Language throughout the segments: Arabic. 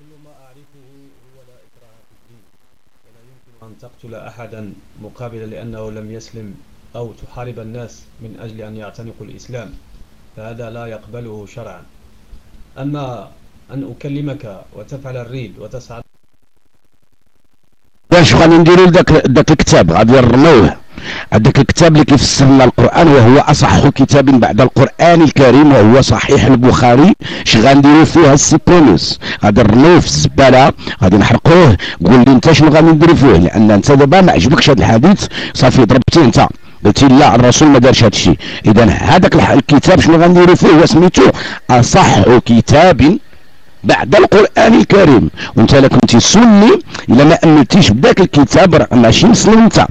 كل ما أعرفه هو لا إكراه في الدين. ولا يمكن أن تقتل أحدا مقابل لأنه لم يسلم أو تحارب الناس من أجل أن يعتنقوا الإسلام فهذا لا يقبله شرعا. أما أن أكلمك وتفعل الريد وتسعى واش غادي نديرو لذاك داك الكتاب غادي نرموه. هذاك الكتاب اللي كيفسر لنا القرآن وهو أصح كتاب بعد القرآن الكريم وهو صحيح البخاري. اش غنديرو فيه السي غادي نرموه في الزباله غادي نحرقوه. قول لي انت شنو غادي ندير فيه؟ لأن انت دابا ما عجبكش هذا الحديث. صافي ضربتيه انت. قلتي لا الرسول ما دارش هذا الشيء اذا هذاك الكتاب شنو غنديرو فيه؟ هو سميتو أصح كتاب بعد القرآن الكريم. وانت لا كنتي سني إلا ما امنتيش بذاك الكتاب ماشي مسلم انت.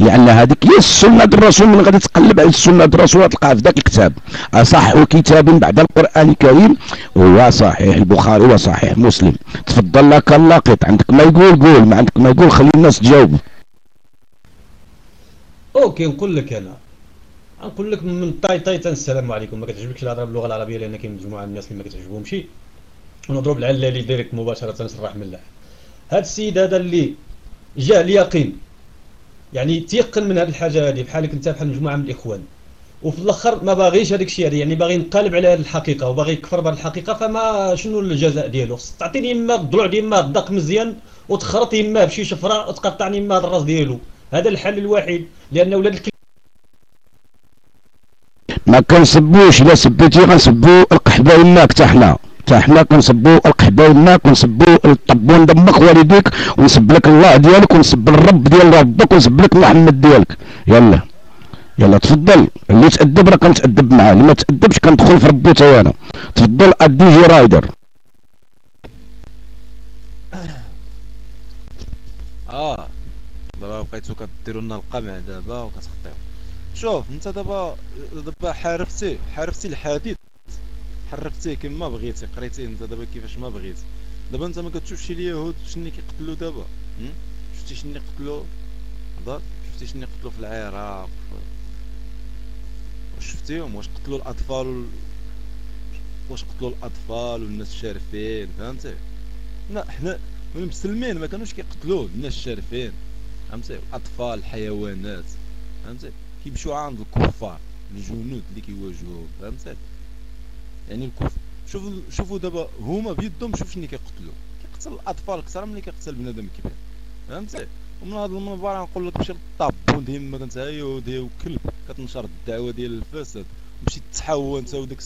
لأن هذيك هي السنة الرسول من غادي تقلب على السنة الرسول تلقاها في ذاك الكتاب. أصح كتاب بعد القرآن الكريم هو صحيح البخاري وصحيح مسلم. تفضل لك اللقيط عندك ما يقول؟ قول. ما عندك ما يقول خلي الناس تجاوب. OK نقول لك أنا. نقول لك من طاي طاي السلام عليكم. ما كتعجبكش الهضره باللغة العربية لأن كاين مجموعة من الناس اللي ما كتعجبهمش. ونضرب العلالي direct مباشرة نصرح من الله. هذا السيد هذا اللي جاء اليقين. يعني تيقن من هذه الحاجة هذه بحالك أنت بحال مجموعة من الإخوان. وفي الأخر ما باغيش هذاك الشيء يعني باغي ينقلب على هذه الحقيقة وباغي يكفر بهذه الحقيقة فما شنو الجزاء ديالو؟ تعطيني إما الضلوع ديال ما الدق مزيان وتخرط يما بشي شفرة وتقطعني يما الراس ديالو. هذا الحل الوحيد لأن ولاد الكلب ما كنسبوش إلا سبيتي غنسبو القحبة يماك حتى حنا حتى حنا كنسبو القحبة يماك ونسبو الطبون دمك والديك ونسب لك الله ديالك ونسب الرب ديال ربك ونسب لك محمد ديالك. يلا. يلا تفضل. اللي تأدب راه كنتأدب معاه اللي ما تأدبش كندخل في ربي تا أنا تفضل أدي جي رايدر. آه. دابا بقيتو كديروا لنا القمع دابا وكتخطيو. شوف انت دابا دابا حارفتي حارفتي الحديث. حرفتيه كما بغيتي قريتيه انت دابا كيفاش ما بغيتي. دابا انت ما كتشوفش اليهود شنو كيقتلوا دابا؟ شفتي شنو قتلوا هضر. شفتي شنو قتلوا في العراق؟ واش شفتيهم؟ واش قتلوا الأطفال. واش قتلوا الأطفال والناس الشارفين؟ فهمتي؟ لا حنا المسلمين ما كانوش كيقتلوا الناس الشارفين. فهمتي؟ الأطفال الحيوانات. فهمتي؟ كيمشيو عند الكفار الجنود اللي كيواجهوهم. فهمتي؟ يعني الكفر. شوفوا شوفوا دابا هما بيدهم شوف شنو كيقتلوا. كيقتل الأطفال أكثر من اللي كيقتل بنادم كبير. فهمتي ومن هذا المنبر نقول لك مشي للطابون ديما انت يهودي وكلب كتنشر الدعوة ديال الفساد مشي تحاول انت وداك